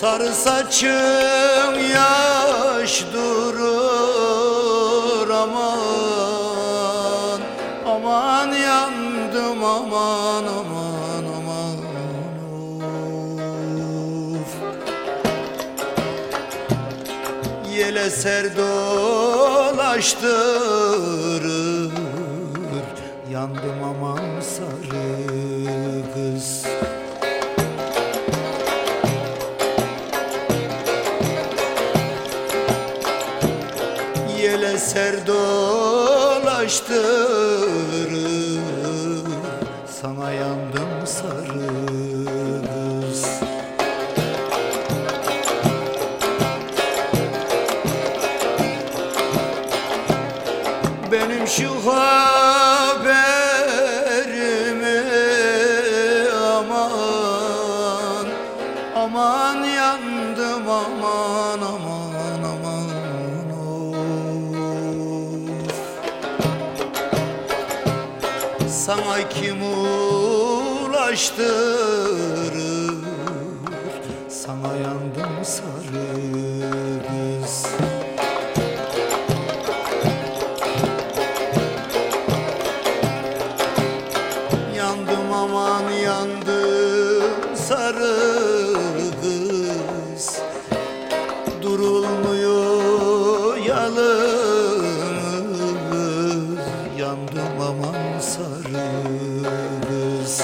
Sarı saçın yaş durur aman. Aman yandım aman aman aman of Yele ser dolaştırır. Yandım aman sarı Yele ser dolaştırır. Sana yandım sarı Benim şu haberimi Sana kim ulaştırır? Sana yandım sarı kız Yandım aman yandım sarı Yandım aman sarı kız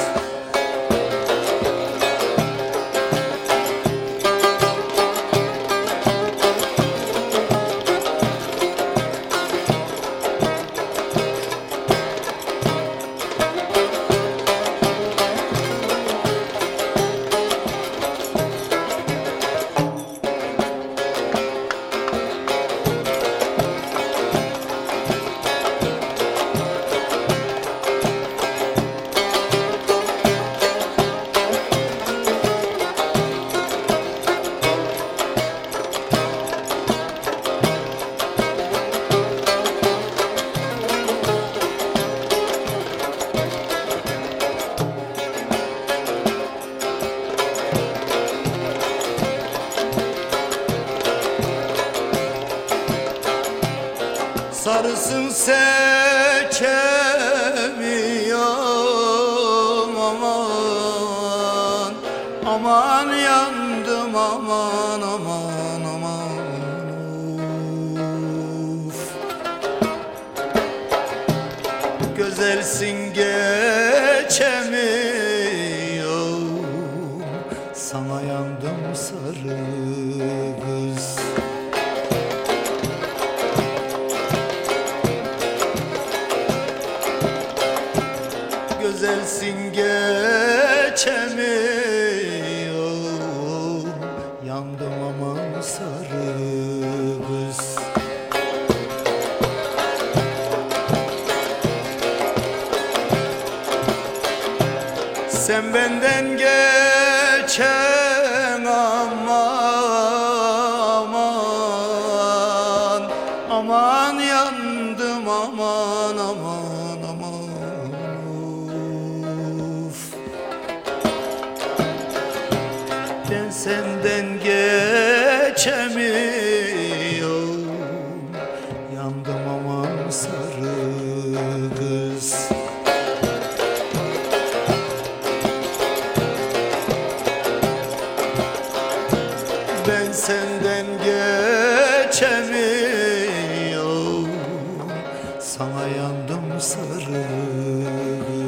Sarısın seçemiyorum aman. Aman yandım aman aman aman of Güzelsin geçemiyorum. Sana yandım sarı kız Güzelsin geçemiyorum. Yandım aman sarı kız. Sen benden geçen aman Aman yandım aman aman aman Ben senden geçemiyorum. Yandım aman sarı kız. Ben senden geçemiyorum. Sana yandım sarı kız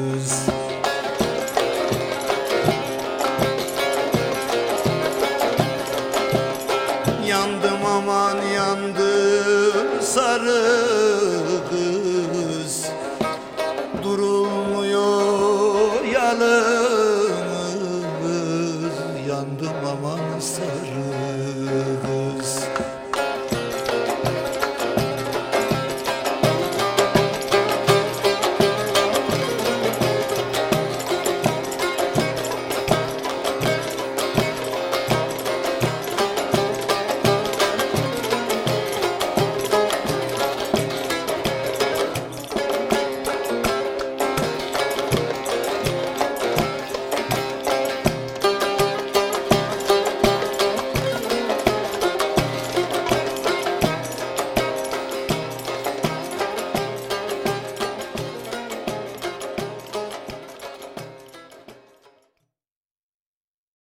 Yandım aman yandım sarı kız. Durulmuyor yalnız. Yandım aman sarı